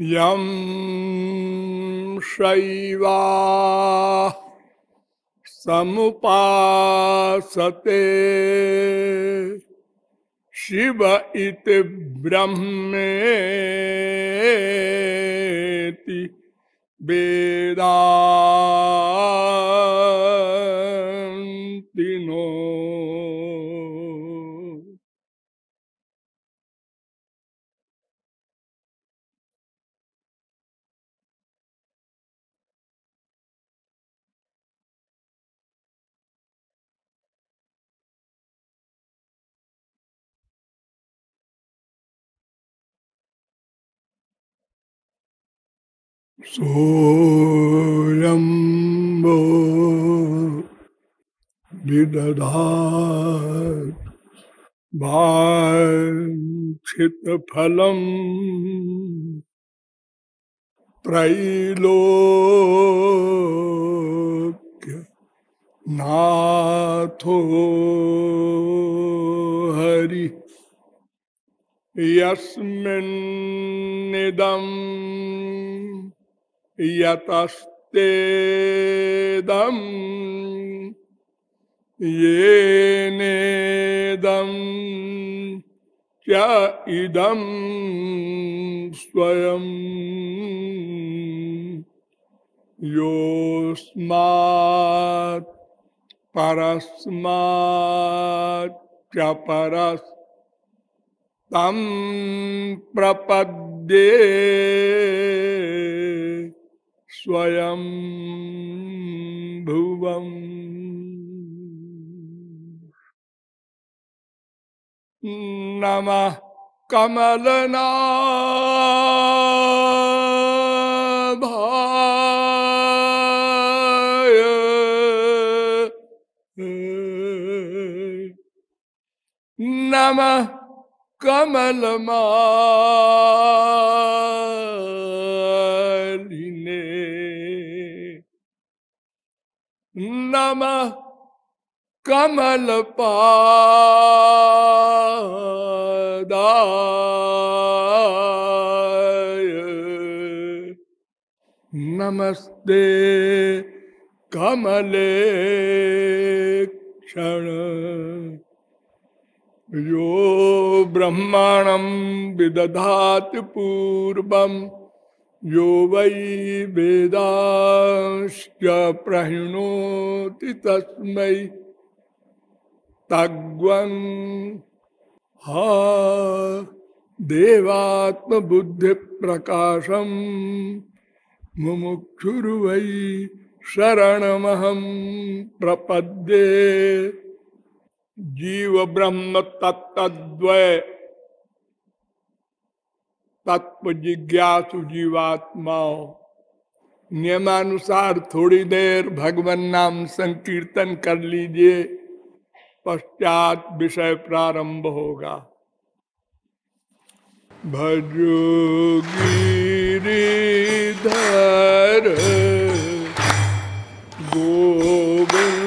यम शैवा समुपासते। शिव इति ब्रह्मेति वेदा। सोऽयम्बो विदधात् वाञ्छितफलम् त्रैलोक्य नाथो हरि यस्मिन्निदम् यतस्तेदम् येनेदम् च इदम् स्वयम् योऽस्मात् परस्मात् च परस् तम प्रपद्ये। स्वयं भुवम्। नमः कमलना भाय नमः कमल नम कमल नमस्ते कमले क्षण यो ब्रह्मांडम विदधात पूर्व यो वै वेदाश्च प्रहिणोति तस्मै तग्वन् हा देवात्मबुद्धि प्रकाशम मुमुक्षुर्वै शरणमहं प्रपद्ये। जीव ब्रह्म तत्तद्वय तत्व जिज्ञासु जीवात्माओं। नियमानुसार थोड़ी देर भगवान नाम संकीर्तन कर लीजिए, पश्चात विषय प्रारंभ होगा। भजो गिरिधर गोविंद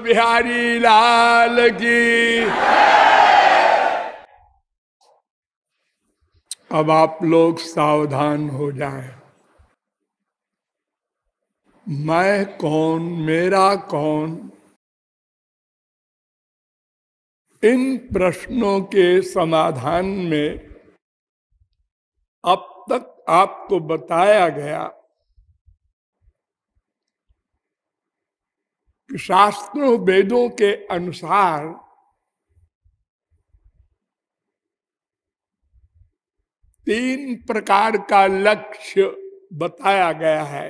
बिहारी लाल की अब आप लोग सावधान हो जाएँ। मैं कौन, मेरा कौन इन प्रश्नों के समाधान में अब तक आपको बताया गया शास्त्रों वेदों के अनुसार तीन प्रकार का लक्ष्य बताया गया है।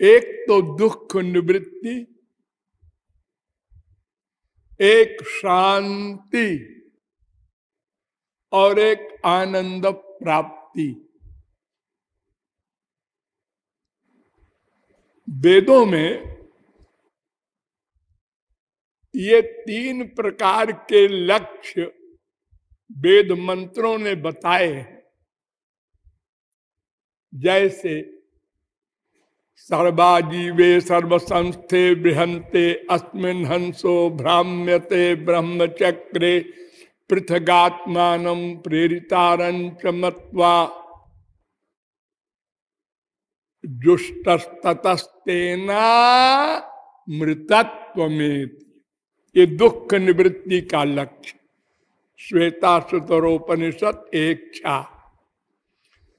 एक तो दुख निवृत्ति, एक शांति, और एक आनंद प्राप्ति। वेदों में ये तीन प्रकार के लक्ष्य वेद मंत्रों ने बताए जैसे, सर्वाजीवे सर्वसंस्थे बृहंते अस्मिन हंसो भ्राम्यते ब्रह्मचक्रे, पृथगात्मान प्रेरितारंच मत्वा जुष्टस्ततेना मृतत्व में ये दुख निवृत्ति का लक्ष्य। श्वेता सुतरोपनिषद एक छा।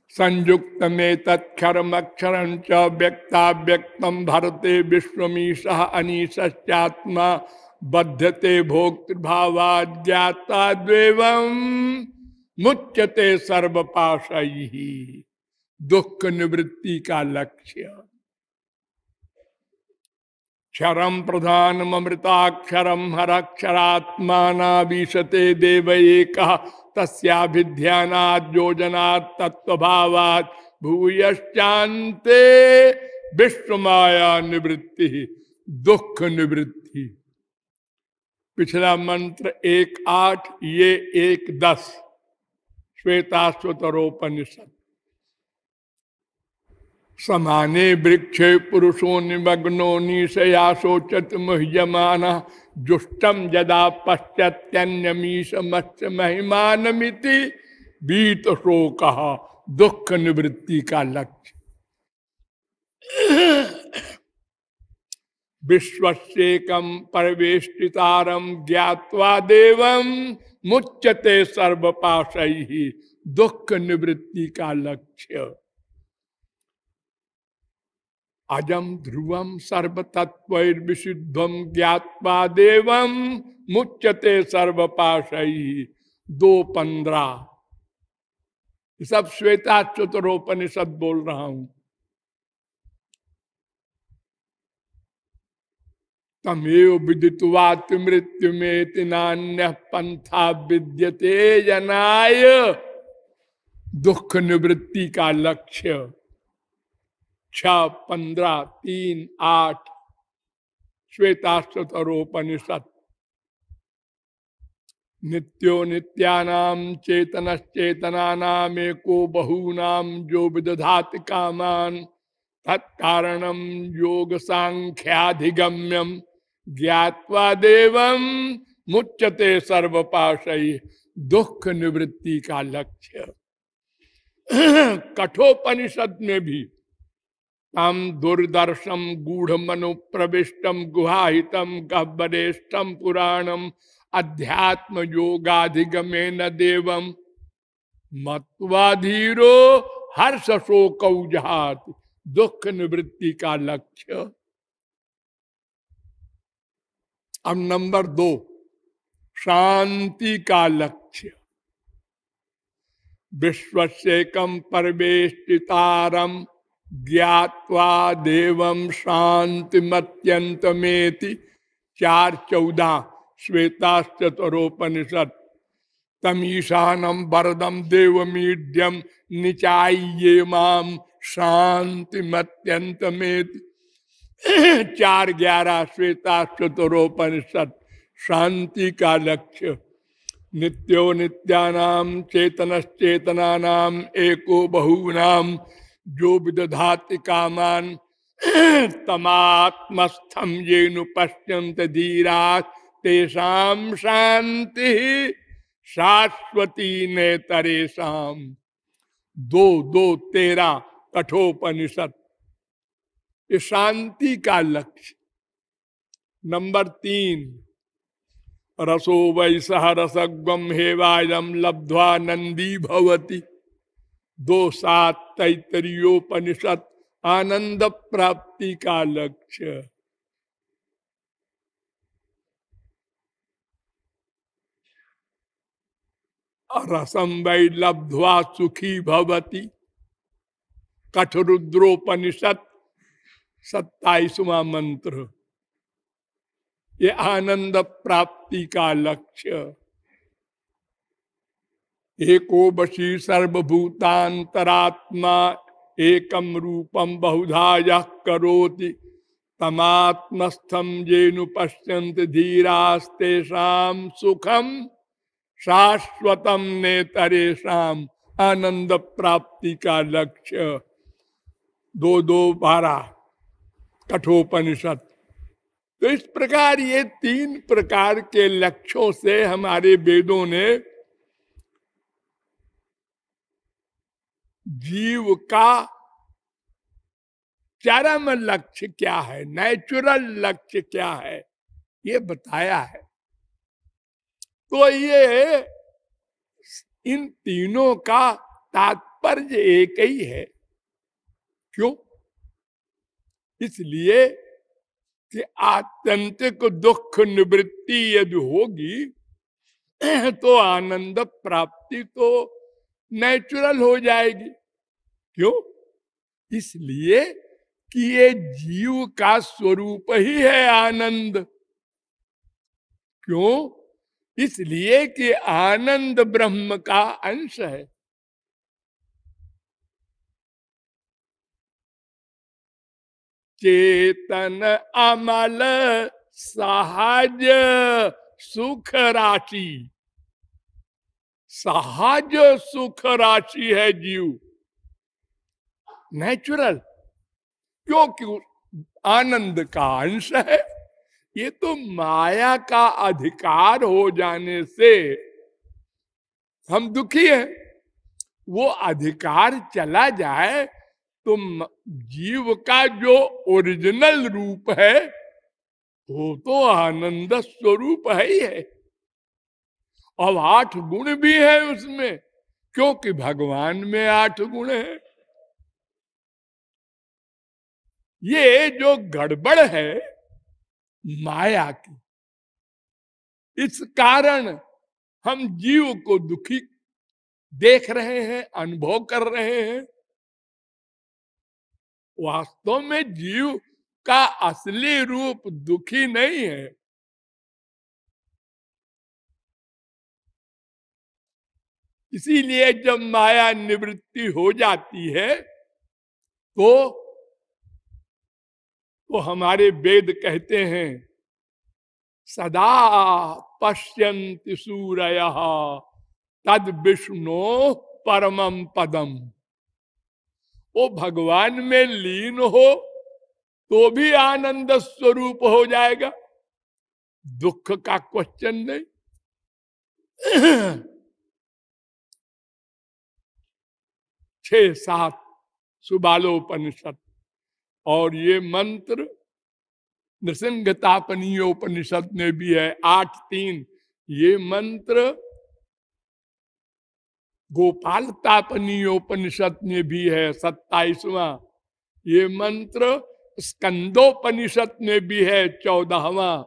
संयुक्त में तत्क्षरम अक्षर व्यक्ता व्यक्तम भरते विश्वमीश अनीश्चात्मा बध्यते भोक्तृभावा ज्ञाता मुच्यते सर्वपाश। दुख निवृत्ति का लक्ष्य। क्षरम प्रधान अमृताक्षरम विशते देव एक तस्याभिध्यानात् योजनात् तत्वभावात् भूयश्चान्ते विश्वमाया निवृत्ति दुख निवृत्ति पिछला मंत्र एक आठ, ये एक दस श्वेताश्वतरोपनिषद समाने वृक्षे पुरुषो निमग्नो निशया शोचत मुह्यमान जुष्टम जदा पश्चात्यन्यमीश मत्स्य महिमानमिति बीत शोक दुख निवृत्ति का लक्ष्य। विश्वसेकम परवेष्टितारम ज्ञावा देवम मुच्यते सर्वपाश दुख निवृत्ति का लक्ष्य। अजम ध्रुवम सर्वतत्व विशुद्धम ज्ञावा देवम मुच्यते सर्वपाश। दो पंद्रह। सब श्वेता चतुरोपनिषद बोल रहा हूँ। तमेव विदितवात मृत्यु में नान्य पंथा विद्यते जनाय। दुख निवृत्ति का लक्ष्य। छ, पंद्रह, तीन, आठ श्वेताश्वतरोपनिषद नित्यो नित्यानाम चेतन चेतना नाम बहूनाम जो विदधात कामान तत्कारणम योग सांख्याधिगम्यम ज्ञावा देवम मुच्यते सर्वपाशय दुख निवृत्ति का लक्ष्य। कठोपनिषद में भी तम दुर्दर्शम गूढ़ मनु प्रविष्टम गुहाहितम गहबरेष्टम पुराणम अध्यात्म योगाधिगमे न देवम मत्वाधीरो हर्ष शोक जहात दुख निवृत्ति का लक्ष्य। अब नंबर दो, शांति का लक्ष्य। विश्व से कम परवेष्टितारम ज्ञावा देवम शांति मत्यंतमेति चार चौदह श्वेताश्चतरोपनिषद तमीशानम वरदम देवमीड्यम निचाइये माम शांति मत्यंत में चार ग्यारह श्वेताश्चतरोपनिषद शांति का लक्ष्य नित्यो नित्यानाम चेतनश्चेतना नाम एको बहुनाम जो विदधाति कामान तमात्मस्थम ये नुपश्यंत धीरा तेषाम शांति शाश्वती ने तरेशम दो दो, तेरा कठोपनिषद। ये शांति का लक्ष्य। नंबर तीन, रसो वैसह रसगम हेवायम लब्ध्वा नंदी भवती। दो सात तैतरीयोपनिषद आनंद प्राप्ति का लक्ष्य रसम वै लब्ध्वा सुखी भवती। कठरुद्रोपनिषद सत्ताईसवा मंत्र। ये आनंद प्राप्ति का लक्ष्य एको बशी सर्वभूतांतरात्मा एकम रूपम बहुधा यह करोति। तमात्मस्थम जेनु पश्यंत धीरास्तेषाम सुखम शाश्वतम ने तरेशम आनंद प्राप्ति का लक्ष्य दो दो बारह कठोपनिषद। तो इस प्रकार ये तीन प्रकार के लक्ष्यों से हमारे वेदों ने जीव का चरम लक्ष्य क्या है? नेचुरल लक्ष्य क्या है? ये बताया है। तो ये इन तीनों का तात्पर्य एक ही है। क्यों? इसलिए कि आत्यंतिक दुख निवृत्ति यदि होगी तो आनंद प्राप्ति तो नेचुरल हो जाएगी। क्यों? इसलिए कि ये जीव का स्वरूप ही है आनंद। क्यों? इसलिए कि आनंद ब्रह्म का अंश है। चेतन, अमल सहज सुख, राशि। सहज सुख राशि है जीव। नेचुरल क्योंकि आनंद का अंश है। ये तो माया का अधिकार हो जाने से हम दुखी हैं। वो अधिकार चला जाए तो जीव का जो ओरिजिनल रूप है, वो तो आनंद स्वरूप है ही है। अब आठ गुण भी है उसमें, क्योंकि भगवान में आठ गुण है। ये जो गड़बड़ है माया की, इस कारण हम जीव को दुखी देख रहे हैं, अनुभव कर रहे हैं। वास्तव में जीव का असली रूप दुखी नहीं है। इसीलिए जब माया निवृत्ति हो जाती है तो तो हमारे वेद कहते हैं, सदा पश्यंत सूरय, तद विष्णु परमम पदम। वो भगवान में लीन हो तो भी आनंद स्वरूप हो जाएगा। दुख का क्वेश्चन नहीं। छ, सात सुबालोपनिषद। और ये मंत्र नृसिंगतापनीय उपनिषद में भी है, आठ, तीन। ये मंत्र गोपाल तापनीय उपनिषद में भी है, सत्ताईसवा। ये मंत्र स्कंदोपनिषद में भी है, चौदहवा।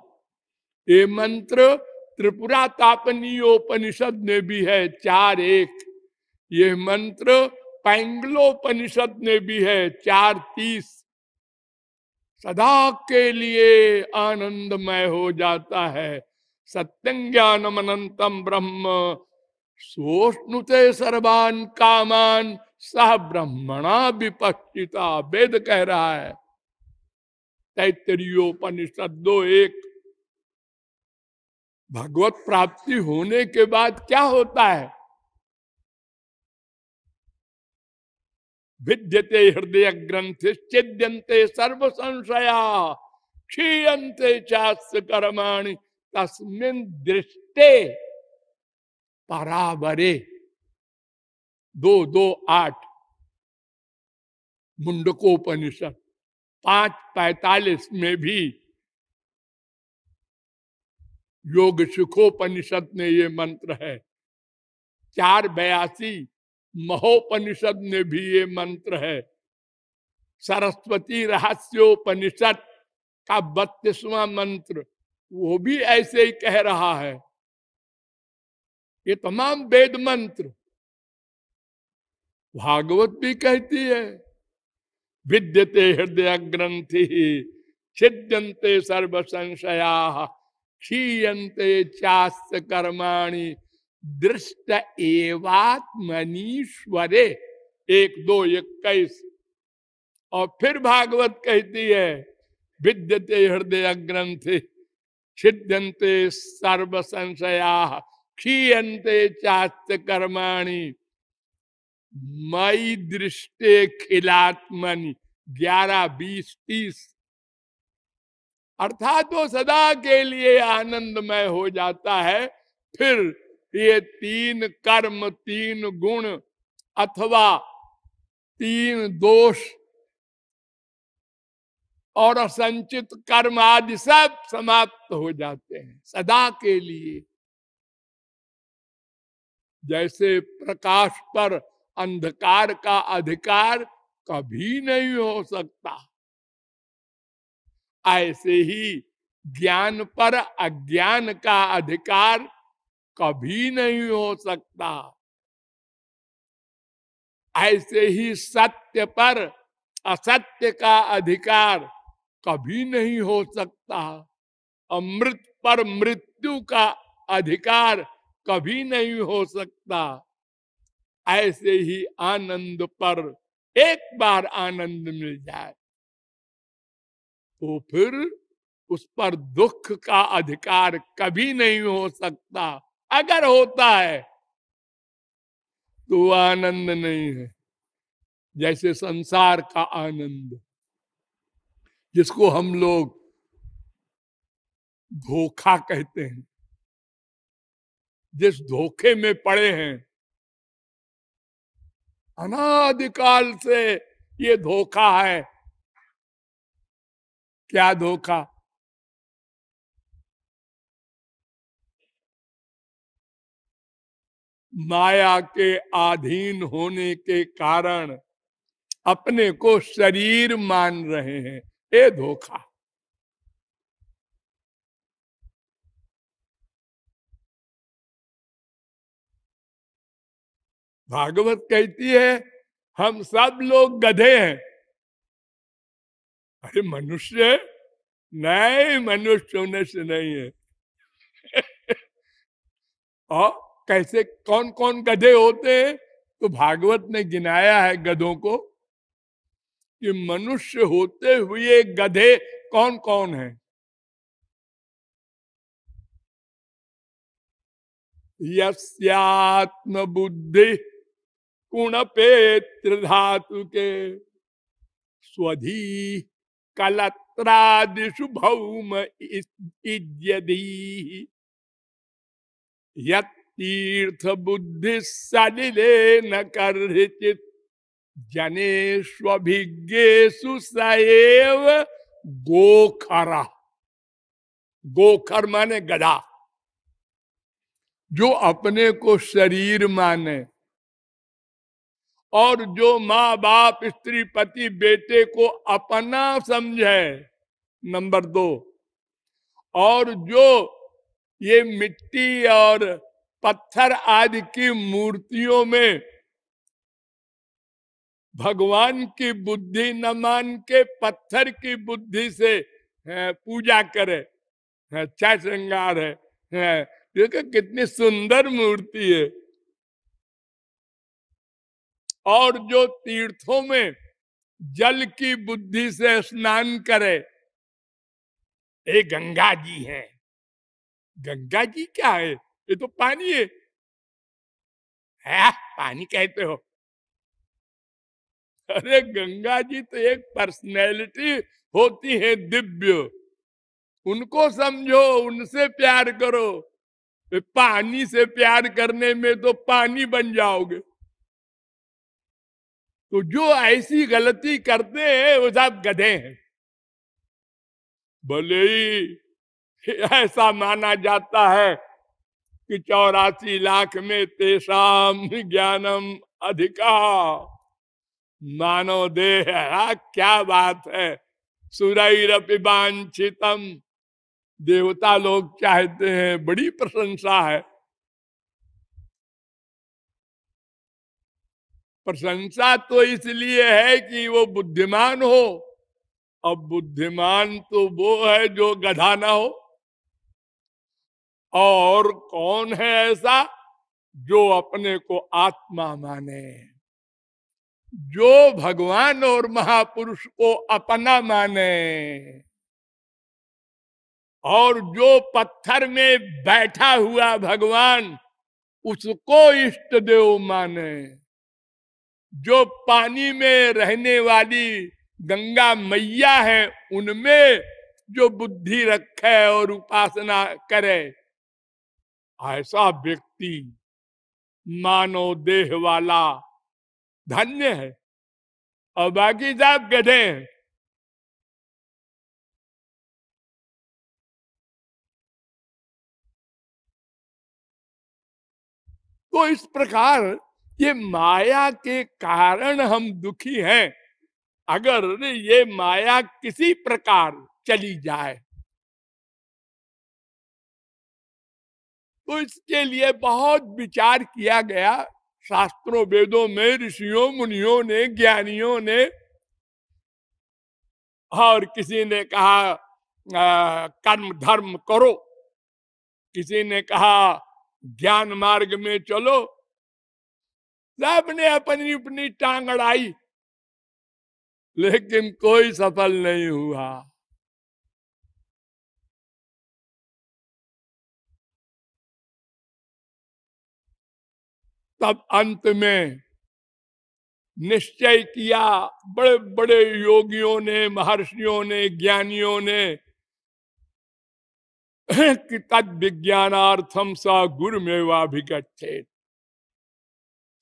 ये मंत्र त्रिपुरा तापनीय उपनिषद में भी है, चार, एक। ये मंत्र पैंगलोपनिषद में भी है चार तीस। सदा के लिए आनंदमय हो जाता है। सत्यं ज्ञानम अनंतम ब्रह्म। सोष्णुते सर्वान कामान। सह ब्रह्मणा विपक्षिता। वेद कह रहा है। तैतरीयोपनिषद दो एक। भगवत प्राप्ति होने के बाद क्या होता है? विद्यते हृदय ग्रंथ चिद्यंते सर्व संशया क्षीयते चास्य कर्माणि तस्मिन दृष्टे परावरे। दो दो, आठ, मुंडकोपनिषद, पाँच, पैतालीस में भी योग सुखोपनिषद में ये मंत्र है। चार, बयासी महोपनिषद में भी ये मंत्र है। सरस्वती रहस्योपनिषद का बत्तीसवा मंत्र, वो भी ऐसे ही कह रहा है। ये तमाम वेद मंत्र। भागवत भी कहती है, विद्यते हृदय ग्रंथि छिद्यंते सर्व संशया क्षीयते चास्त कर्माणी दृष्ट एवात्मनीश्वरे। एक, दो, इक्कीस। और फिर भागवत कहती है, विद्यते हृदय ग्रंथ छिद्यंते सर्व संशया क्षीयते चास्त कर्माणी। मई दृष्टे खिलात्मनि, ग्यारह, बीस, तीस। अर्थात वो सदा के लिए आनंदमय हो जाता है, फिर ये तीन कर्म, तीन गुण अथवा तीन दोष और असंचित कर्म आदि सब समाप्त हो जाते हैं सदा के लिए। जैसे प्रकाश पर अंधकार का अधिकार कभी नहीं हो सकता। ऐसे ही ज्ञान पर अज्ञान का अधिकार कभी नहीं हो सकता। ऐसे ही सत्य पर असत्य का अधिकार कभी नहीं हो सकता। अमृत पर मृत्यु का अधिकार कभी नहीं हो सकता। ऐसे ही आनंद पर एक बार आनंद मिल जाए तो फिर उस पर दुख का अधिकार कभी नहीं हो सकता। अगर होता है तो आनंद नहीं है, जैसे संसार का आनंद, जिसको हम लोग धोखा कहते हैं। जिस धोखे में पड़े हैं, अनादिकाल से ये धोखा है। क्या धोखा? माया के अधीन होने के कारण अपने को शरीर मान रहे हैं। ये धोखा। भागवत कहती है, हम सब लोग गधे हैं। अरे, मनुष्य नहीं मनुष्य होने से नहीं है। और कैसे कौन कौन गधे होते हैं? तो भागवत ने गिनाया है गधों को कि मनुष्य होते हुए गधे कौन कौन है? यस्यात्म बुद्धि कुणपेत्र धातु के स्वधी कलत्रादिशु भौम इज्यदी यतीर्थ बुद्धि सलिले न कर्चित जनेष्विज्ञेशु सएव गोखरा। गोखर माने गधा। जो अपने को शरीर माने और जो माँ बाप स्त्री, पति, बेटे को अपना समझे, नंबर दो। और जो ये मिट्टी और पत्थर आदि की मूर्तियों में भगवान की बुद्धि न मान के पत्थर की बुद्धि से पूजा करे अच्छा श्रृंगार है, देखो कितनी सुंदर मूर्ति है। और जो तीर्थों में जल की बुद्धि से स्नान करे, ये गंगा जी है। गंगा जी क्या है? ये तो पानी है, है पानी कहते हो? अरे गंगा जी तो एक पर्सनैलिटी होती है दिव्य। उनको समझो उनसे प्यार करो। पानी से प्यार करने में तो पानी बन जाओगे। तो जो ऐसी गलती करते हैं वो सब गधे हैं। भले ही ऐसा माना जाता है कि चौरासी लाख में तेसाम ज्ञानम अधिका। मानव देह क्या बात है। सुरैरपिबांचितम देवता लोग चाहते हैं, बड़ी प्रशंसा है। प्रशंसा तो इसलिए है कि वो बुद्धिमान हो। अब बुद्धिमान तो वो है जो गधा ना हो। और कौन है ऐसा जो अपने को आत्मा माने? जो भगवान और महापुरुष को अपना माने। और जो पत्थर में बैठा हुआ भगवान उसको इष्ट देव माने। जो पानी में रहने वाली गंगा मैया है, उनमें जो बुद्धि रखे और उपासना करे ऐसा व्यक्ति मानो देह वाला धन्य है। और बाकी सब गधे हैं तो इस प्रकार ये माया के कारण हम दुखी हैं। अगर ये माया किसी प्रकार चली जाए तो इसके लिए बहुत विचार किया गया। शास्त्रों वेदों में ऋषियों मुनियों ने ज्ञानियों ने। और किसी ने कहा आ, कर्म धर्म करो। किसी ने कहा ज्ञान मार्ग में चलो। सबने अपनी अपनी टांग अड़ाई। लेकिन कोई सफल नहीं हुआ। तब अंत में निश्चय किया बड़े बड़े योगियों ने, महर्षियों ने, ज्ञानियों ने, कि तद विज्ञानार्थम सा गुरु में वाभिगछेद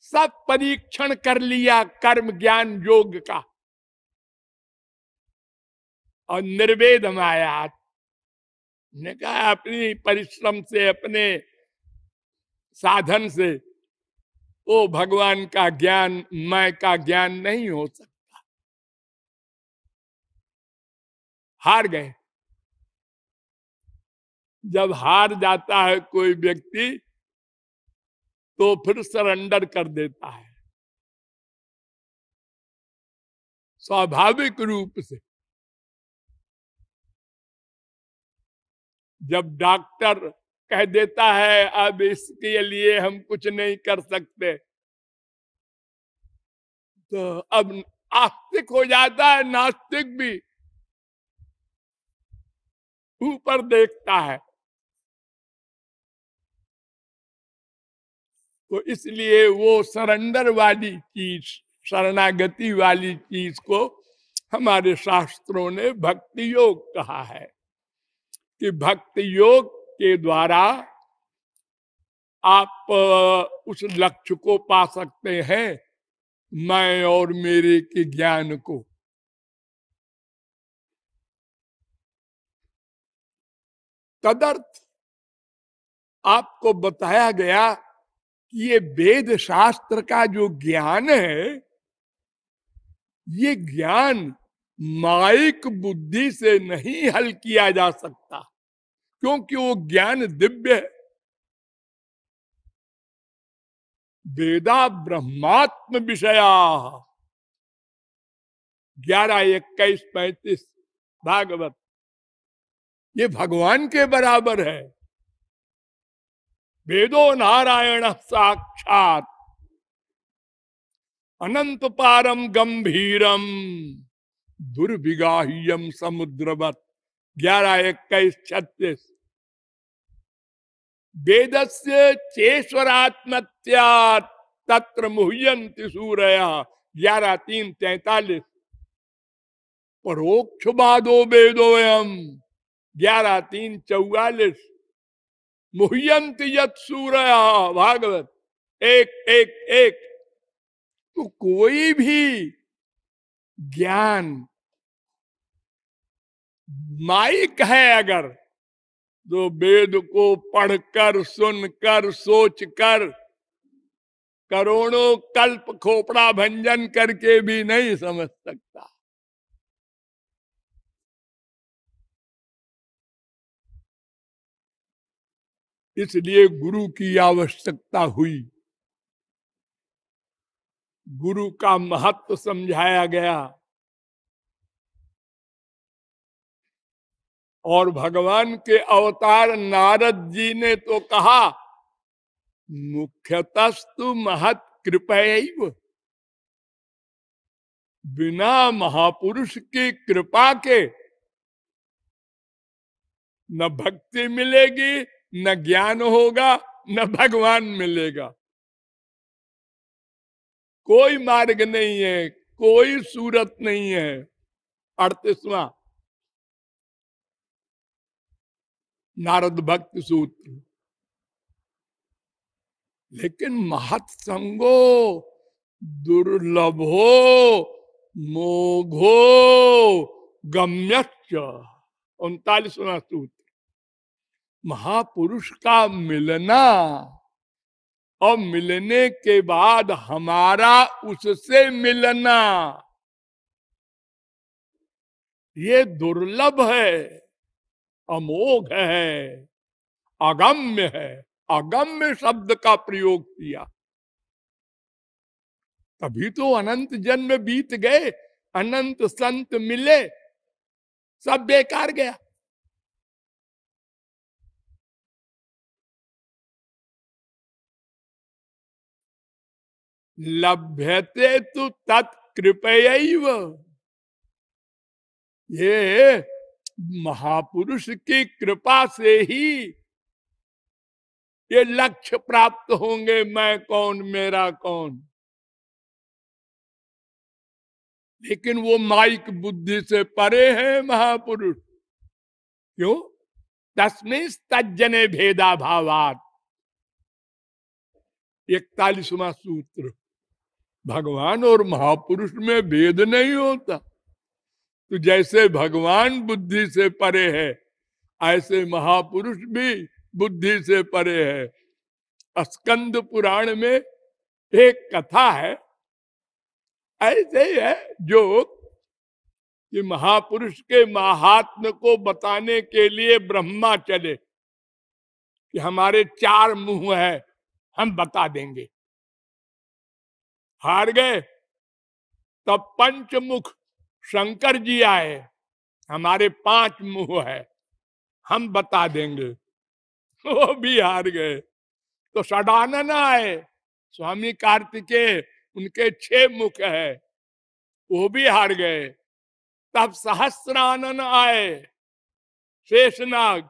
सब परीक्षण कर लिया कर्म ज्ञान योग का। और निर्वेद माया ने कहा, अपनी परिश्रम से, अपने साधन से वो भगवान का ज्ञान, मैं का ज्ञान नहीं हो सकता। हार गए। जब हार जाता है कोई व्यक्ति तो फिर सरेंडर कर देता है। स्वाभाविक रूप से। जब डॉक्टर कह देता है, अब इसके लिए हम कुछ नहीं कर सकते। तो अब आस्तिक हो जाता है, नास्तिक भी ऊपर देखता है। तो इसलिए वो सरेंडर वाली चीज़, शरणागति वाली चीज़ को हमारे शास्त्रों ने भक्ति योग कहा है कि भक्ति योग के द्वारा आप उस लक्ष्य को पा सकते हैं, मैं और मेरे के ज्ञान को। तदर्थ आपको बताया गया कि ये वेद शास्त्र का जो ज्ञान है, ये ज्ञान माइक बुद्धि से नहीं हल किया जा सकता। क्योंकि वो ज्ञान दिव्य है। वेदा ब्रह्मात्म विषया। ग्यारह, इक्कीस, पैंतीस, भागवत। ये भगवान के बराबर है। वेदो नारायण साक्षात। अनंत पारम गंभीरम। दुर्विगाह्यम समुद्रवत। ग्यारह, इक्कीस, छत्तीस। वेद से तत्र मुह्यंति सूर्य। ग्यारह, तीन, तैतालीस। परोक्ष बादो वेदोयम ग्यारह, तीन, चौवालीस। मुह्यंत यत भागवत। एक एक एक। तो कोई भी ज्ञान, माइक है अगर जो वेद को पढ़कर, सुनकर, सोचकर, करोड़ों कल्प खोपड़ा भंजन करके भी नहीं समझ सकता। इसलिए गुरु की आवश्यकता हुई। गुरु का महत्व समझाया गया। और भगवान के अवतार नारद जी ने तो कहा, मुख्यतस्तु महत कृपैव बिना महापुरुष की कृपा के न भक्ति मिलेगी, न ज्ञान होगा, न भगवान मिलेगा। कोई मार्ग नहीं है, कोई सूरत नहीं है। अड़तीसवा नारद भक्त सूत्र। लेकिन महत्संगो दुर्लभो, मोघो गम्य उनतालीसवा सूत्र। महापुरुष का मिलना और मिलने के बाद हमारा उससे मिलना, ये दुर्लभ है। अमोघ है, अगम्य है, अगम्य शब्द का प्रयोग किया। तभी तो अनंत जन्म बीत गए, अनंत संत मिले, सब बेकार गया। लभ्यते तो तत्कृपय ये महापुरुष की कृपा से ही ये लक्ष्य प्राप्त होंगे। मैं कौन? मेरा कौन? लेकिन वो माइक बुद्धि से परे है महापुरुष। क्यों? तस्मिन तजने भेदा भावात इकतालीसवा सूत्र। भगवान और महापुरुष में भेद नहीं होता। तो जैसे भगवान बुद्धि से परे है, ऐसे महापुरुष भी बुद्धि से परे है। स्कंद पुराण में एक कथा है, ऐसे ही जो कि महापुरुष के महात्म को बताने के लिए ब्रह्मा चले कि हमारे चार मुँह है, हम बता देंगे। हार गए, तब पंचमुख शंकर जी आए, हमारे पाँच मुँह है, हम बता देंगे। वो भी हार गए। तो सडानन आए, स्वामी कार्तिके, उनके छह मुख है, वो भी हार गए। तब सहस्रानन आए, शेषनाग,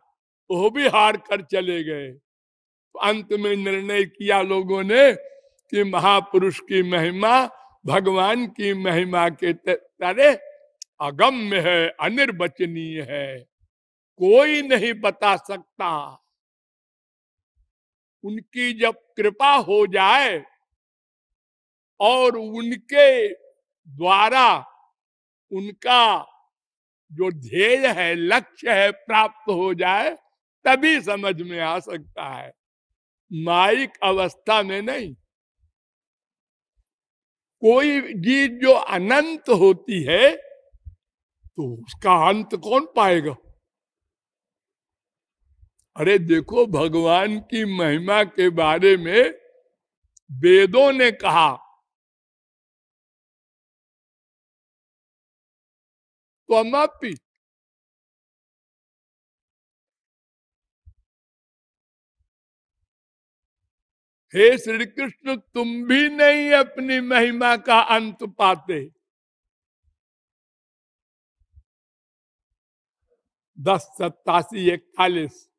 वो भी हार कर चले गए। अंत में निर्णय किया लोगों ने कि महापुरुष की महिमा भगवान की महिमा के तरह अगम्य है, अनिर्वचनीय है। कोई नहीं बता सकता। उनकी जब कृपा हो जाए और उनके द्वारा उनका जो ध्येय है, लक्ष्य है प्राप्त हो जाए, तभी समझ में आ सकता है। माइक अवस्था में नहीं। कोई चीज़ जो अनंत होती है तो उसका अंत कौन पाएगा? अरे देखो, भगवान की महिमा के बारे में वेदों ने कहा। त्वमपि हे श्री कृष्ण तुम भी नहीं अपनी महिमा का अंत पाते। दस, सत्तासी, इकतालीस।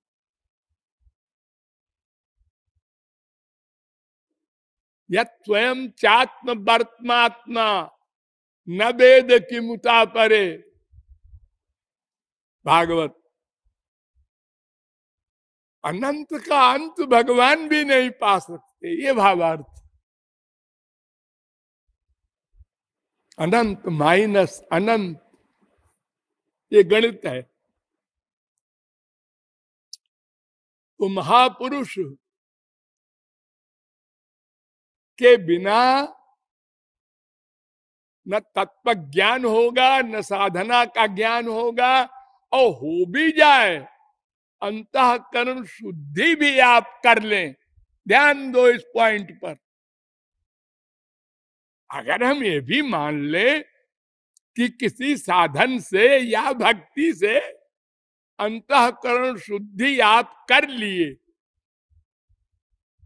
स्वयं चात्म वर्तमात्मा, न वेद की मुता परे। भागवत। अनंत का अंत भगवान भी नहीं पा सकते, ये भावार्थ। अनंत माइनस अनंत, ये गणित है। तो महापुरुष के बिना न तत्व ज्ञान होगा, न साधना का ज्ञान होगा, और हो भी जाए अंतकरण शुद्धि भी आप कर लें। ध्यान दो इस पॉइंट पर। अगर हम ये भी मान ले कि किसी साधन से या भक्ति से अंतकरण शुद्धि आप कर लिए,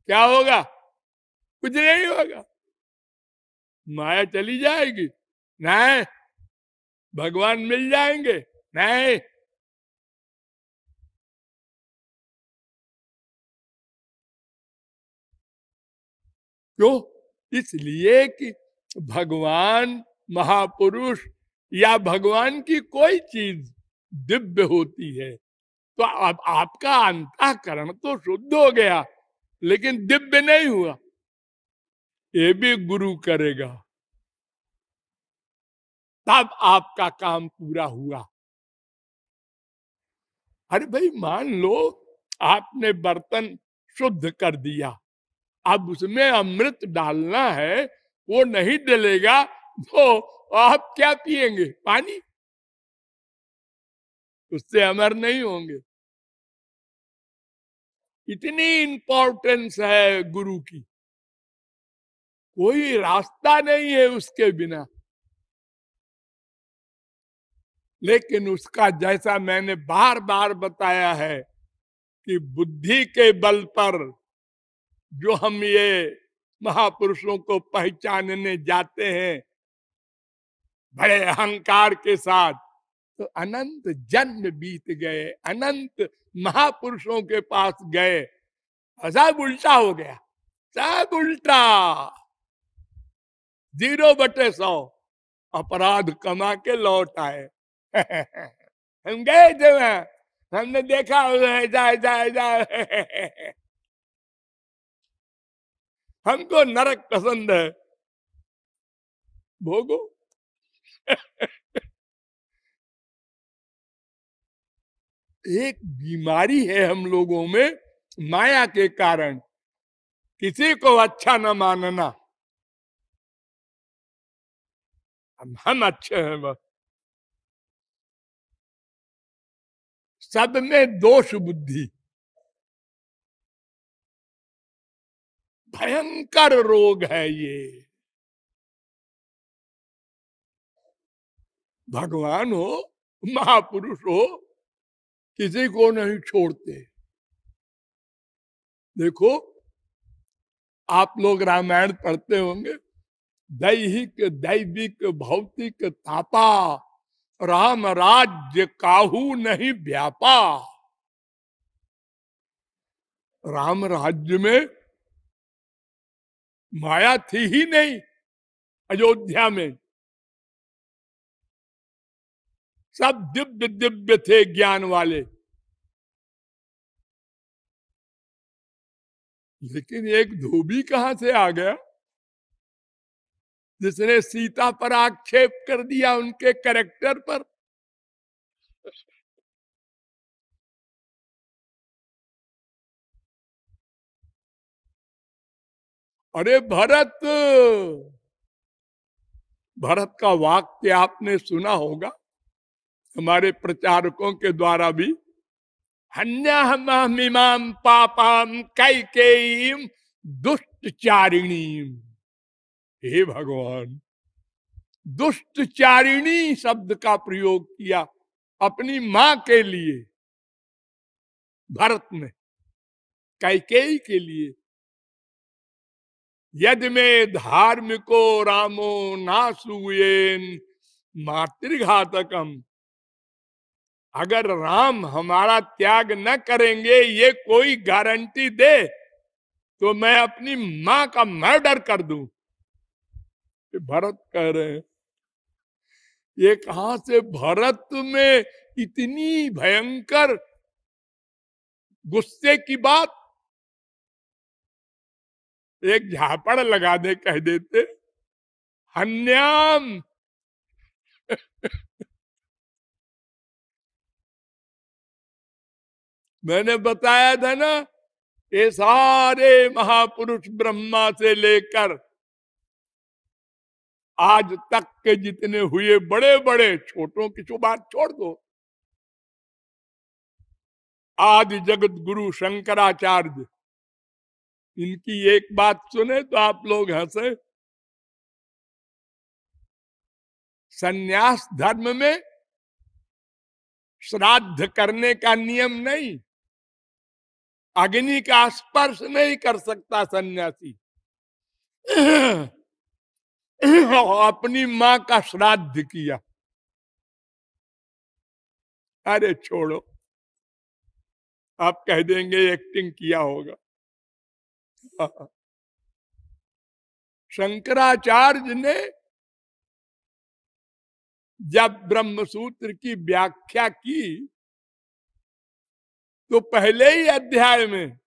क्या होगा? कुछ नहीं होगा। माया चली जाएगी। नहीं, भगवान मिल जाएँगे। नहीं क्यों? इसलिए कि भगवान महापुरुष या भगवान की कोई चीज़ दिव्य होती है। तो अब आपका अंतकरण तो शुद्ध हो गया, लेकिन दिव्य नहीं हुआ। ये भी गुरु करेगा। तब आपका काम पूरा हुआ। अरे भाई, मान लो आपने बर्तन शुद्ध कर दिया। अब उसमें अमृत डालना है, वो नहीं डलेगा तो आप क्या पिएँगे पानी? उससे अमर नहीं होंगे। इतनी इंपॉर्टेंस है गुरु की। कोई रास्ता नहीं है उसके बिना। लेकिन उसका जैसा मैंने बार बार बताया है कि बुद्धि के बल पर जो हम ये महापुरुषों को पहचानने जाते हैं, बड़े अहंकार के साथ तो अनंत जन्म बीत गए, अनंत महापुरुषों के पास गए, सब उल्टा हो गया, सब उल्टा। ज़ीरो बटे सौ, अपराध कमा के लौट आए। हम गए थे हमने देखा जाए जाए जाए हमको नरक पसंद है। भोगो। एक बीमारी है हम लोगों में माया के कारण। किसी को अच्छा न मानना। हम हम अच्छे हैं बस। सब में दोष बुद्धि। भयंकर रोग है ये। भगवान हो, महापुरुष हो, किसी को नहीं छोड़ते। देखो, आप लोग रामायण पढ़ते होंगे, दैहिक, दैविक, भौतिक, तापा, राम राज्य काहू नहीं व्यापा। राम राज्य में माया थी ही नहीं अयोध्या में। सब दिव्य दिव्य थे ज्ञान वाले। लेकिन एक धोबी कहाँ से आ गया? जिसने सीता पर आक्षेप कर दिया उनके करेक्टर पर। अरे भरत भरत का वाक्य आपने सुना होगा। हमारे प्रचारकों के द्वारा भी। हन्याम पापाम कैकेयीम दुष्टचारिणी हे भगवान, दुष्टचारिणी शब्द का प्रयोग किया अपनी माँ के लिए, भरत ने, कैकेयी के लिए। यदि में धार्मिको रामो नासुएन मातृघातकम। अगर राम हमारा त्याग न करेंगे, ये कोई गारंटी दे तो मैं अपनी माँ का मर्डर कर दू। भरत कह रहे हैं। ये कहा से? भरत में इतनी भयंकर गुस्से की बात एक झापड़ लगा दे, कह देते, हन्याम! मैंने बताया था ना, ये सारे महापुरुष ब्रह्मा से लेकर आज तक के जितने हुए बड़े बड़े छोटों की तो बात छोड़ दो। आदि जगत गुरु शंकराचार्य इनकी एक बात सुने तो आप लोग हंसे। सन्यास धर्म में श्राद्ध करने का नियम नहीं। अग्नि का स्पर्श नहीं कर सकता सन्यासी। अपनी माँ का श्राद्ध किया। अरे छोड़ो। आप कह देंगे, एक्टिंग किया होगा। शंकराचार्य ने जब ब्रह्म सूत्र की व्याख्या की तो पहले ही अध्याय में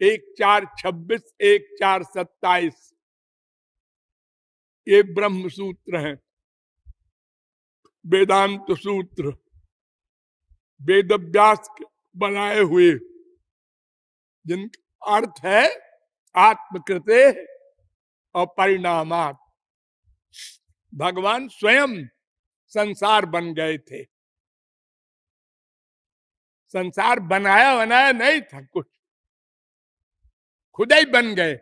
एक चार छब्बीस, एक चार सत्ताईस ये ब्रह्म सूत्र है। वेदांत सूत्र वेद व्यास बनाए हुए, जिनका अर्थ है आत्मकृते और परिणामात भगवान स्वयं संसार बन गए थे। संसार बनाया बनाया नहीं था कुछ। खुद ही बन गए।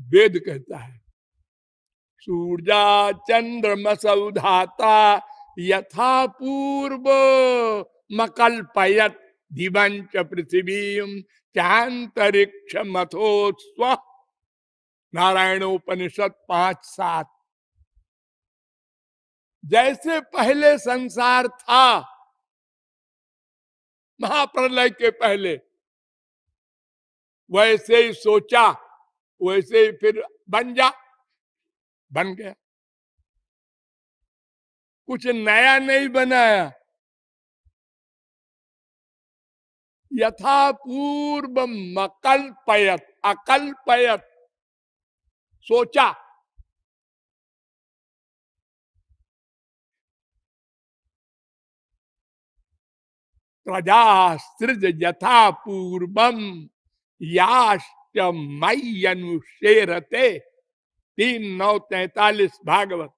वेद कहता है, सूर्या चंद्रमसौधाता यथा पूर्व मकल्पयत। दिवंच पृथ्वी चांतरिक्ष मथो स्व नारायण उपनिषद पाँच सात। जैसे पहले संसार था, महाप्रलय के पहले, वैसे ही सोचा, वैसे ही फिर बन जा, बन गया। कुछ नया नहीं बनाया। यथा पूर्व मकल्पयत अकल्पयत। सोचा। प्रजा सृज यथा पूर्वम याश्च मई अनुशेरते तीन नौ तैतालीस भागवत।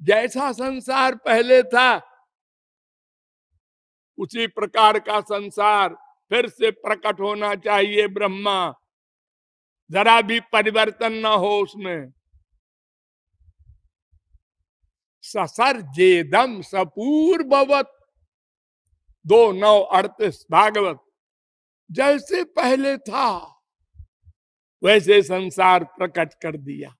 जैसा संसार पहले था उसी प्रकार का संसार फिर से प्रकट होना चाहिए ब्रह्मा। जरा भी परिवर्तन ना हो उसमें। ससर जेदम सपूर्ववत दो नौ अड़तीस भागवत। जैसे पहले था, वैसे संसार प्रकट कर दिया।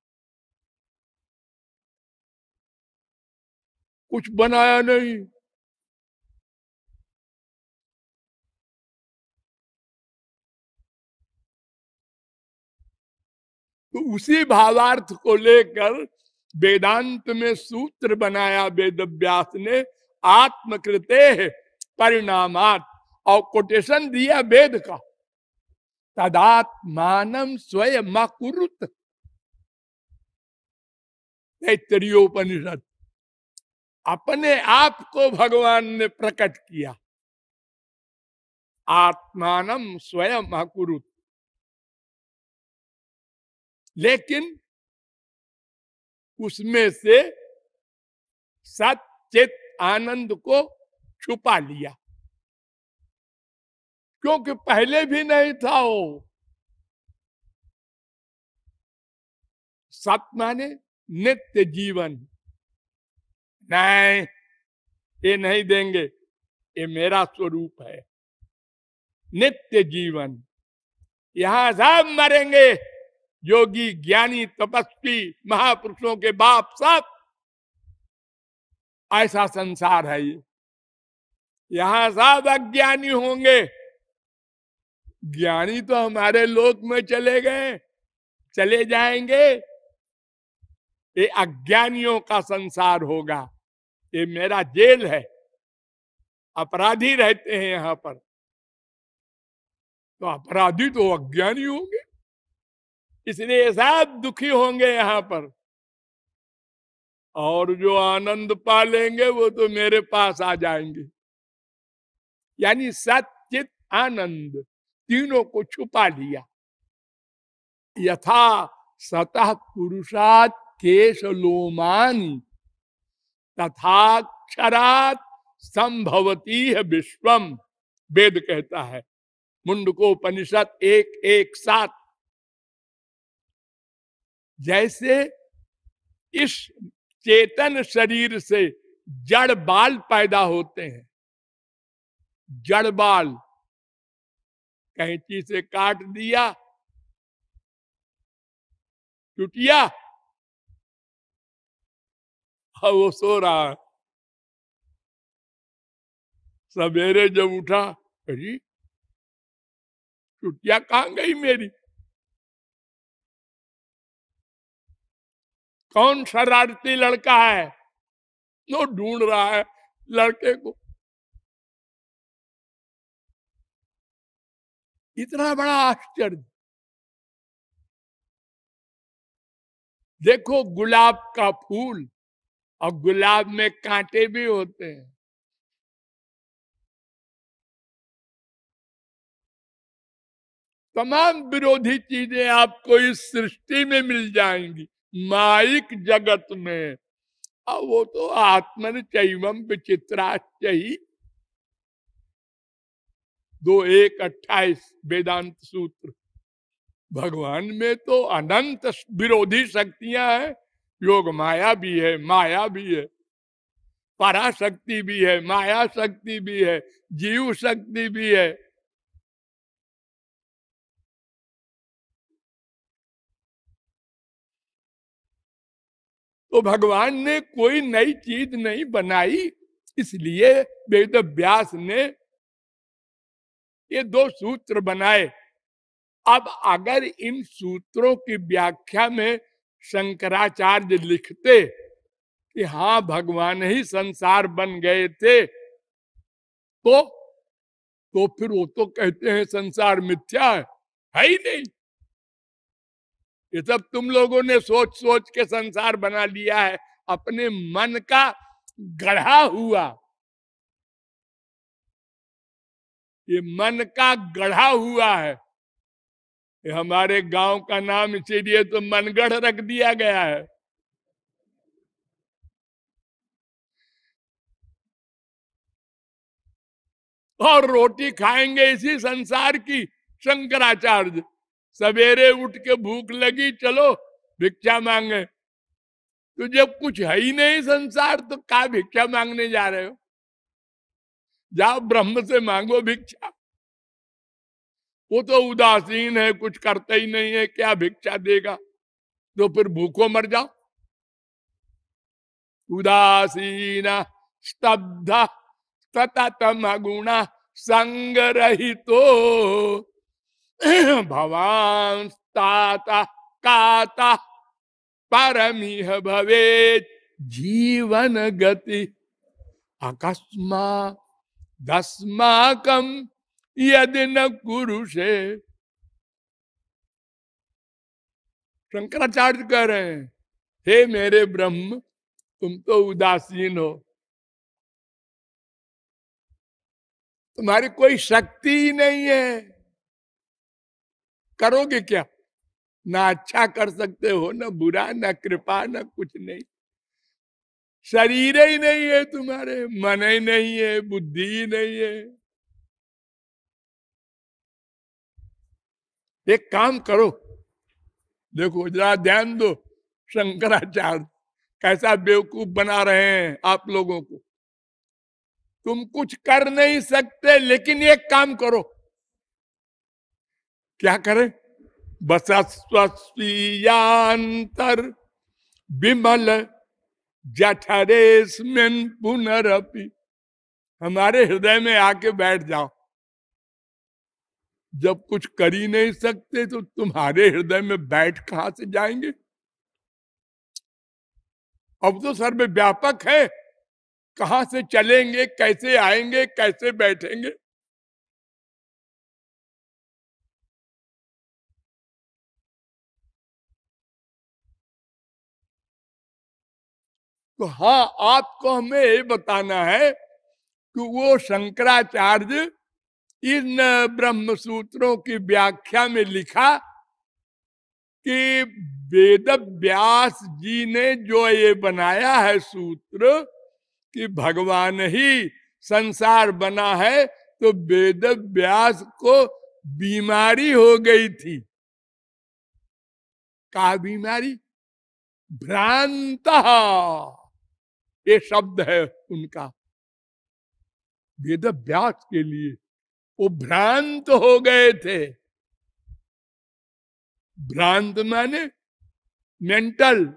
कुछ बनाया नहीं। तो उसी भावार्थ को लेकर वेदांत में सूत्र बनाया वेद व्यास ने, आत्मकृते परिणामात, और कोटेशन दिया वेद का। तदात्मान स्वयं कुरुत तैतरीयोपनिषद अपने आप को भगवान ने प्रकट किया। आत्मान स्वयं अकुरुत लेकिन उसमें से सचित आनंद को छुपा लिया। क्योंकि पहले भी नहीं था वो। सत माने नित्य जीवन। नहीं, ये नहीं देंगे, ये मेरा स्वरूप है। नित्य जीवन। यहाँ सब मरेंगे। योगी, ज्ञानी, तपस्वी, महापुरुषों के बाप सब ऐसा संसार है ये। यहाँ सब अज्ञानी होंगे। ज्ञानी तो हमारे लोक में चले गए। चले जाएँगे। ये अज्ञानियों का संसार होगा। ये मेरा जेल है। अपराधी रहते हैं यहाँ पर। तो अपराधी तो अज्ञानी होंगे। इसलिए सब दुखी होंगे यहाँ पर। और जो आनंद पालेंगे वो तो मेरे पास आ जाएँगे। यानी सचित आनंद तीनों को छुपा लिया। यथा सतह पुरुषात केशलोमानी तथा क्षरात संभवती है विश्वम। वेद कहता है, मुंडकोपनिषद एक एक सात जैसे इस चेतन शरीर से जड़ बाल पैदा होते हैं। जड़ बाल कैंची से काट दिया, टूटिया हाँ वो सो रहा है। सवेरे जब उठा, अरे चुटिया कहा गई मेरी? कौन शरारती लड़का है? वो ढूंढ रहा है लड़के को। इतना बड़ा आश्चर्य। देखो गुलाब का फूल और गुलाब में कांटे भी होते हैं। तमाम विरोधी चीज़ें आपको इस सृष्टि में मिल जाएँगी। माइक जगत में। और वो तो आत्मन चैवम विचित्राश्च। ही दो एक अट्ठाईस वेदांत सूत्र। भगवान में तो अनंत विरोधी शक्तियाँ हैं। योग माया भी है, माया भी है। पराशक्ति भी है, माया शक्ति भी है, जीव शक्ति भी है। तो भगवान ने कोई नई चीज़ नहीं बनाई, इसलिए वेद व्यास ने ये दो सूत्र बनाए। अब अगर इन सूत्रों की व्याख्या में शंकराचार्य लिखते कि हाँ भगवान ही संसार बन गए थे तो तो फिर वो तो कहते हैं संसार मिथ्या है है नहीं। ये सब तुम लोगों ने सोच सोच के संसार बना लिया है, अपने मन का गढ़ा हुआ। ये मन का गढ़ा हुआ है। ये हमारे गाँव का नाम इसीलिए तो मनगढ़ रख दिया गया है। और रोटी खाएँगे इसी संसार की शंकराचार्य। सवेरे उठ के भूख लगी, चलो भिक्षा मांगे। तो जब कुछ है ही नहीं संसार तो का भिक्षा मांगने जा रहे हो? जाओ ब्रह्म से मांगो भिक्षा। वो तो उदासीन है, कुछ करता ही नहीं है, क्या भिक्षा देगा? तो फिर भूखो मर जाओ। उदासीन, स्तब्ध ततम गुण संग तो भवान काता परमिह भवे जीवन गति अकस्मा दस्माकम यदि न कुरुषे। शंकराचार्य कह रहे हैं, हे मेरे ब्रह्म, तुम तो उदासीन हो। तुम्हारी कोई शक्ति ही नहीं है। करोगे क्या? ना अच्छा कर सकते हो, ना बुरा, ना कृपा, ना कुछ नहीं। शरीर ही नहीं है तुम्हारे, मन ही नहीं है, बुद्धि ही नहीं है। एक काम करो, देखो जरा ध्यान दो, शंकराचार्य कैसा बेवकूफ़ बना रहे हैं आप लोगों को। तुम कुछ कर नहीं सकते, लेकिन एक काम करो क्या करें? बसस्वीयांतर विमल जठरेस्मिन पुनरअपि हमारे हृदय में आके बैठ जाओ। जब कुछ कर ही नहीं सकते तो तुम्हारे हृदय में बैठ कहा से जाएँगे? अब तो सर में व्यापक है। कहा से चलेंगे, कैसे आएँगे, कैसे बैठेंगे? तो हाँ आपको हमें ये बताना है कि वो शंकराचार्य इन ब्रह्म सूत्रों की व्याख्या में लिखा कि वेद व्यास जी ने जो ये बनाया है सूत्र कि भगवान ही संसार बना है तो वेद व्यास को बीमारी हो गई थी। का बीमारी? भ्रांत। ये शब्द है उनका। वेद व्यास के लिए वो भ्रांत हो गए थे। भ्रांत माने मेंटल।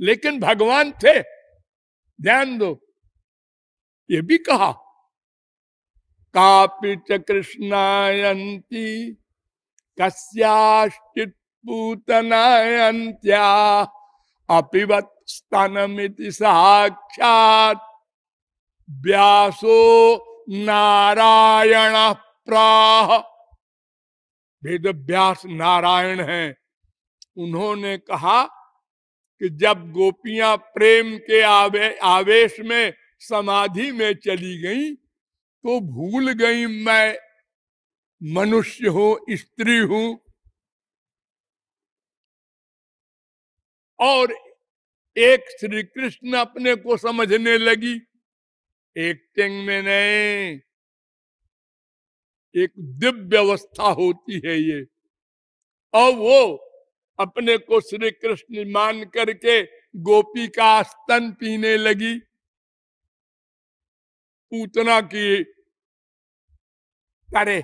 लेकिन भगवान थे, ध्यान दो। ये भी कहा, कापि च कृष्णायंती कस्याश्चित पूतनायंत्या अपिवत साक्षात। व्यासो नारायण प्राह। वेद व्यास नारायण है। उन्होंने कहा कि जब गोपियाँ प्रेम के आवे, आवेश में, समाधि में चली गई तो भूल गई मैं। मनुष्य हूँ, स्त्री हूँ और एक श्री कृष्ण अपने को समझने लगी एक्टिंग में नहीं एक दिव्य अवस्था होती है ये। और वो अपने को श्री कृष्ण मान करके गोपी का स्तन पीने लगी। पूतना की करे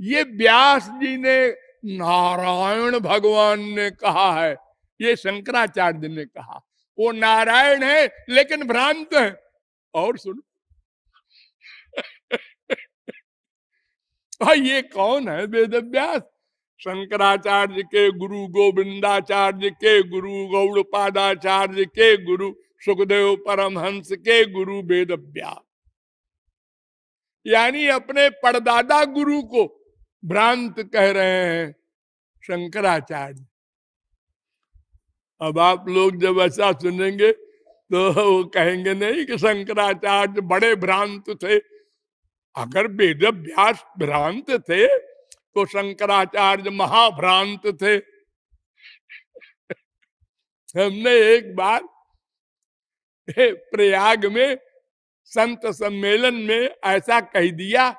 ये व्यास जी ने नारायण भगवान ने कहा है। ये शंकराचार्य ने कहा, वो नारायण है, लेकिन भ्रांत है। और सुनो। हाँ ये कौन है वेद व्यास शंकराचार्य के गुरु, गोविंदाचार्य के गुरु, गौड़पादाचार्य के गुरु, सुखदेव परमहंस के गुरु वेद व्यास यानी अपने परदादा गुरु को भ्रांत कह रहे हैं शंकराचार्य। अब आप लोग जब ऐसा सुनेंगे तो वो कहेंगे, नहीं कि शंकराचार्य बड़े भ्रांत थे। अगर वेद व्यास भ्रांत थे तो शंकराचार्य महाभ्रांत थे। हमने एक बार प्रयाग में संत सम्मेलन में ऐसा कह दिया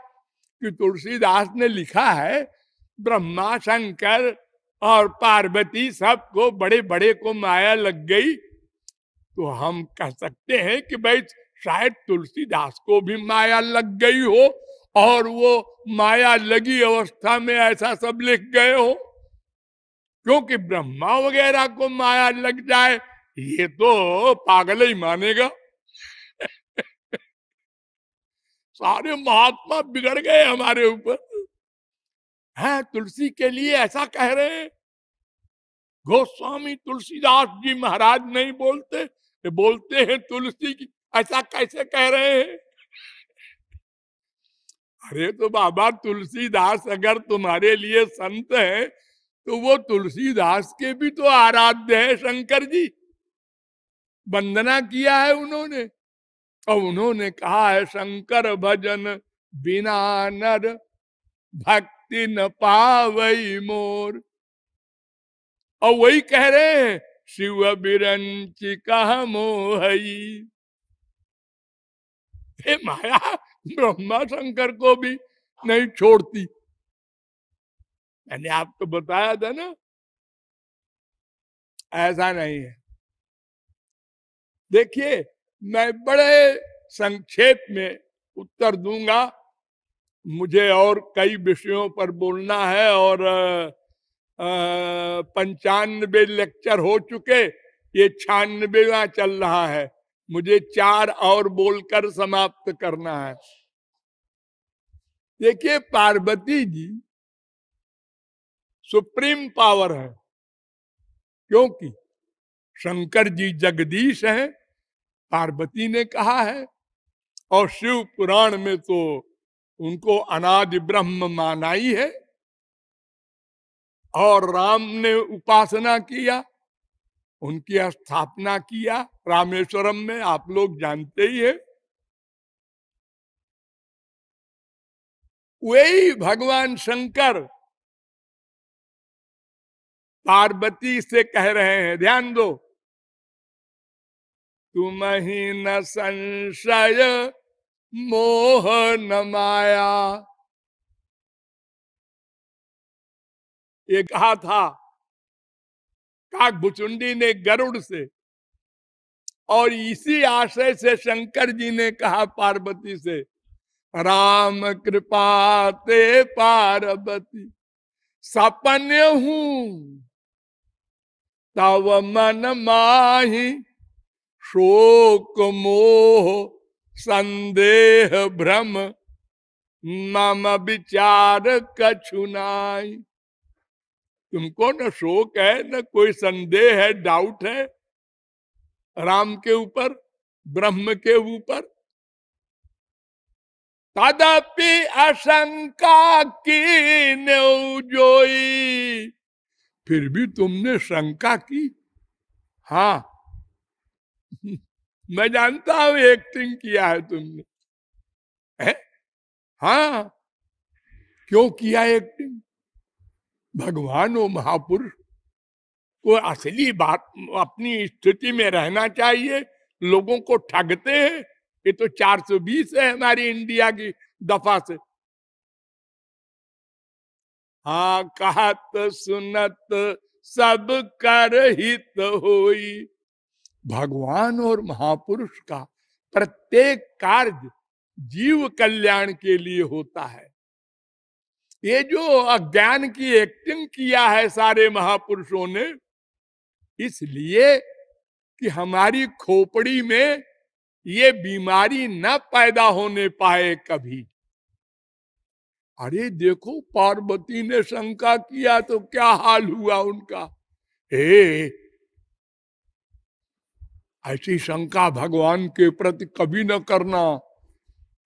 कि तुलसीदास ने लिखा है ब्रह्मा शंकर और पार्वती सबको बड़े बड़े को माया लग गई। तो हम कह सकते हैं कि भाई, शायद तुलसीदास को भी माया लग गई हो और वो माया लगी अवस्था में ऐसा सब लिख गए हो। क्योंकि ब्रह्मा वगैरह को माया लग जाए, ये तो पागल ही मानेगा। सारे महात्मा बिगड़ गए हमारे ऊपर। है तुलसी के लिए ऐसा कह रहे हैं? गोस्वामी तुलसीदास जी महाराज नहीं बोलते बोलते हैं तुलसी की, ऐसा कैसे कह रहे हैं? अरे तो बाबा तुलसीदास अगर तुम्हारे लिए संत है तो वो तुलसीदास के भी तो आराध्य है, शंकर जी। वंदना किया है उन्होंने। और उन्होंने कहा है, शंकर भजन बिना नर, भक्ति न पावई मोर। और वही कह रहे हैं, शिव बिरंची कह मोहई। हे माया, ब्रह्मा शंकर को भी नहीं छोड़ती। मैंने आपको बताया था ना, ऐसा नहीं है। देखिए मैं बड़े संक्षेप में उत्तर दूँगा। मुझे और कई विषयों पर बोलना है और पंचानबे लेक्चर हो चुके, ये छियानबेवा चल रहा है। मुझे चार और बोलकर समाप्त करना है। देखिए, पार्वती जी सुप्रीम पावर है। क्योंकि शंकर जी जगदीश हैं पार्वती ने कहा है, और शिव पुराण में तो उनको अनादि ब्रह्म माना ही है। और राम ने उपासना किया, उनकी स्थापना किया, रामेश्वरम में आप लोग जानते ही है। वही भगवान शंकर पार्वती से कह रहे हैं, ध्यान दो। तुम ही न संशय मोह न माया। ये कहा था काक भुचुंडी ने गरुड़ से, और इसी आशय से शंकर जी ने कहा पार्वती से, राम कृपा ते पार्वती सपन हूँ, तव मन माही शोक मोह संदेह, भ्रम, मम विचार कछुनाई तुमको न शोक है, न कोई संदेह है डाउट है? राम के ऊपर, ब्रह्म के ऊपर? तदपि आशंका की जोई। फिर भी तुमने शंका की? हाँ मैं जानता हूँ एक्टिंग किया है तुमने। है? हाँ। क्यों किया एक्टिंग भगवान और महापुरुष को असली बात, अपनी स्थिति में रहना चाहिए, लोगों को ठगते हैं। ये तो 420 है हमारी इंडिया की दफ़ा से। हाँ कहत सुनत, सब कर हित होई। भगवान और महापुरुष का प्रत्येक कार्य जीव कल्याण के लिए होता है। ये जो अज्ञान की एक्टिंग किया है सारे महापुरुषों ने, इसलिए कि हमारी खोपड़ी में ये बीमारी न पैदा होने पाए कभी। अरे देखो, पार्वती ने शंका किया तो क्या हाल हुआ उनका? हे ऐसी शंका भगवान के प्रति कभी न करना।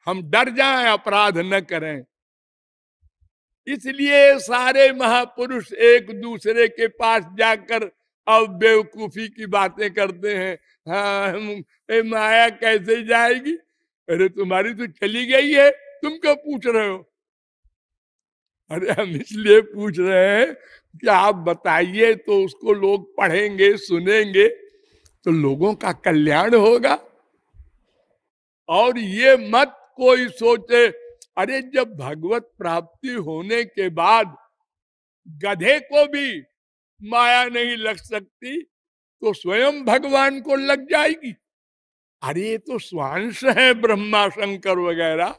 हम डर जाएँ अपराध न करें। इसलिए सारे महापुरुष एक दूसरे के पास जाकर अब बेवकूफ़ी की बातें करते हैं। हाँ ए, माया कैसे जाएगी? अरे तुम्हारी तो चली गई है। तुम क्यों पूछ रहे हो? अरे हम इसलिए पूछ रहे हैं कि आप बताइए तो उसको लोग पढ़ेंगे सुनेंगे। तो लोगों का कल्याण होगा। और ये मत कोई सोचे, अरे जब भगवत प्राप्ति होने के बाद गधे को भी माया नहीं लग सकती तो स्वयं भगवान को लग जाएगी। अरे तो स्वांश है ब्रह्मा शंकर वगैरह।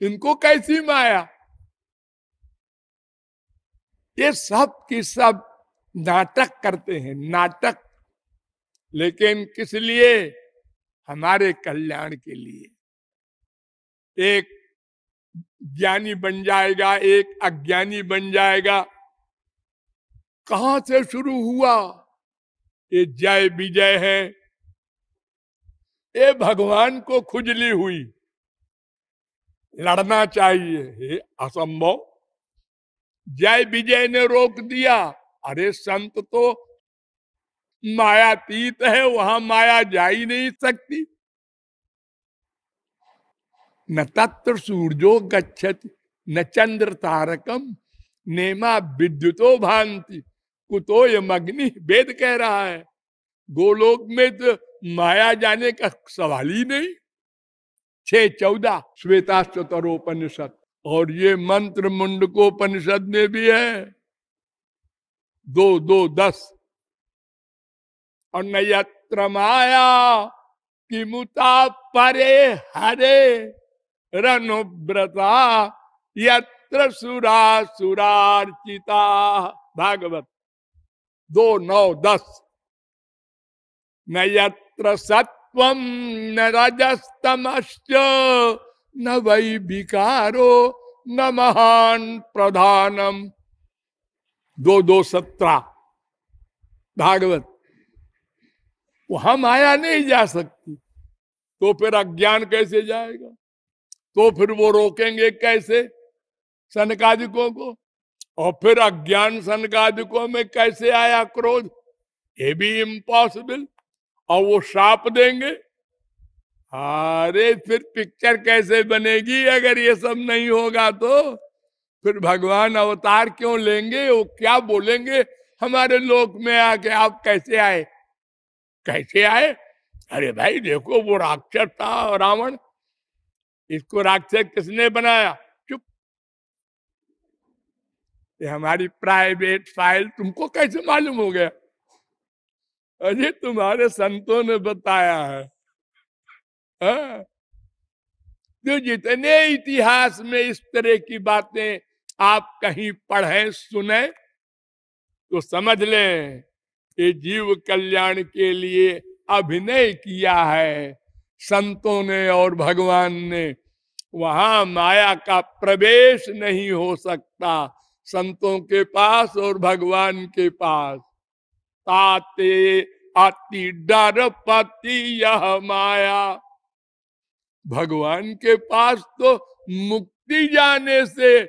इनको कैसी माया? ये सब की सब नाटक करते हैं, नाटक लेकिन किस लिए? हमारे कल्याण के लिए। एक ज्ञानी बन जाएगा, एक अज्ञानी बन जाएगा। कहाँ से शुरू हुआ? ये जय विजय है। ये भगवान को खुजली हुई। लड़ना चाहिए। हे असंभव। जय विजय ने रोक दिया। अरे संत तो मायातीत है, वहाँ माया जा ही नहीं सकती। न तत्र सूर्यो गच्छति, न चंद्र तारकम, नेमा विद्युतो भांति कुतो यमग्नि वेद कह रहा है। गोलोक में तो माया जाने का सवाल ही नहीं। छह चौदह श्वेता चतरोपनिषद और ये मंत्र मुंडकोपनिषद में भी है। दो दो, दस और नयत्र माया किमुता परे हरे, रनुव्रता यत्र सुरा सुरार्चिता भागवत दो, नौ, दस। न यत्र सत्व न रजस्तमश्च, न वै विकारो, न महान प्रधानम दो दो, सत्रह। भागवत वहाँ माया नहीं जा सकती। तो फिर अज्ञान कैसे जाएगा? तो फिर वो रोकेंगे कैसे सनकादिकों को? और फिर अज्ञान सनकादिकों में कैसे आया क्रोध? ये भी इम्पॉसिबल और वो शाप देंगे? अरे फिर पिक्चर कैसे बनेगी? अगर ये सब नहीं होगा तो? फिर भगवान अवतार क्यों लेंगे? वो क्या बोलेंगे? हमारे लोक में आके आप कैसे आए? कैसे आए? अरे भाई, देखो वो राक्षस था रावण। इसको राक्षस किसने बनाया? चुप। ये हमारी प्राइवेट फ़ाइल तुमको कैसे मालूम हो गया? अरे, तुम्हारे संतों ने बताया है। हाँ? तो जितने इतिहास में इस तरह की बातें आप कहीं पढ़े, सुने तो समझ लें। ये जीव कल्याण के लिए अभिनय किया है। संतों ने और भगवान ने, वहाँ माया का प्रवेश नहीं हो सकता संतों के पास और भगवान के पास। ताते आती डर पति यह माया। भगवान के पास तो मुक्ति जाने से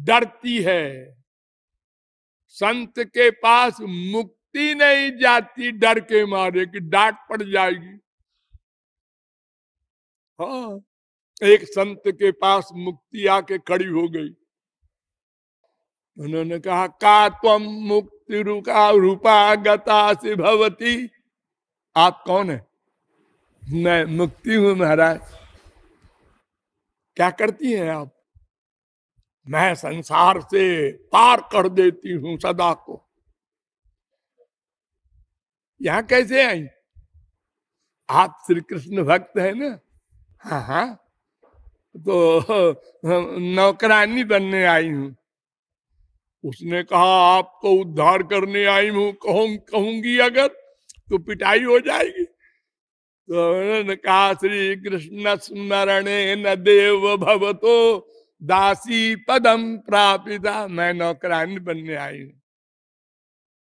डरती है। संत के पास मुक्ति नहीं, जाती, डर के मारे कि डांट पड़ जाएगी। हाँ एक संत के पास मुक्ति आके खड़ी हो गई। उन्होंने कहा, का तम मुक्ति रुका रूपा गता से भवती? आप कौन है? मैं मुक्ति हूँ महाराज। क्या करती हैं आप? मैं संसार से पार कर देती हूँ सदा को। यहाँ कैसे आई आप श्री कृष्ण भक्त है ना? हाँ हाँ। तो नौकरानी बनने आई हूँ। उसने कहा, आपको उद्धार करने आई हूँ, कहूँ, कहूँगी अगर तो पिटाई हो जाएगी। तो कहा श्री कृष्ण स्मरणे न देव भवतो, दासी पदम प्रापिता, मैं नौकरानी बनने आई हूँ।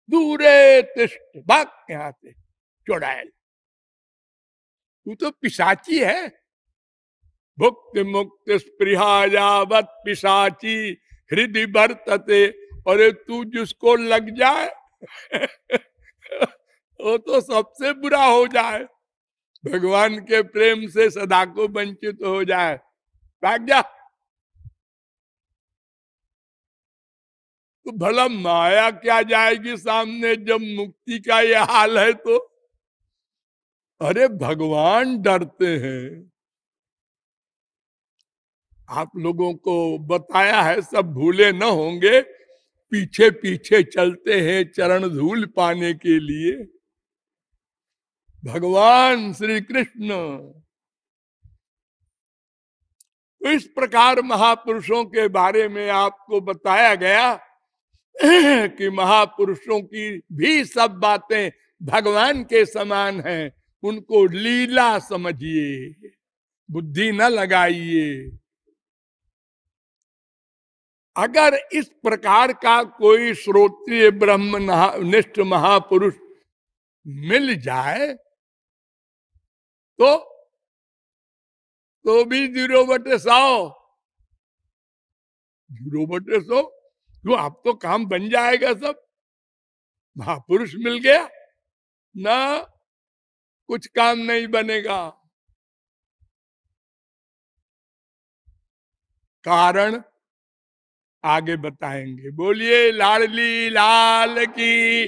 दूरे तिष्ट भाग यहाँ से चौड़ायल तू तो पिशाची है। भुक्ति मुक्ति स्पृहावत पिशाची हृदय बरतते और तू जिसको लग जाए, वो तो सबसे बुरा हो जाए। भगवान के प्रेम से सदा को वंचित हो जाए। भाग जा। तो भला माया क्या जाएगी सामने जब मुक्ति का ये हाल है तो? अरे भगवान डरते हैं। आप लोगों को बताया है सब भूले न होंगे। पीछे पीछे चलते हैं चरण धूल पाने के लिए। भगवान श्री कृष्ण तो इस प्रकार महापुरुषों के बारे में आपको बताया गया कि महापुरुषों की भी सब बातें भगवान के समान हैं। उनको लीला समझिए, बुद्धि न लगाइए। अगर इस प्रकार का कोई श्रोत्रिय ब्रह्म निष्ठ महापुरुष मिल जाए तो तो भी ज़ीरो बटे सौ। ज़ीरो बटे सौ? तो आप तो काम बन जाएगा सब। महापुरुष मिल गया, ना कुछ काम नहीं बनेगा। कारण आगे बताएँगे। बोलिए, लाडली लाल की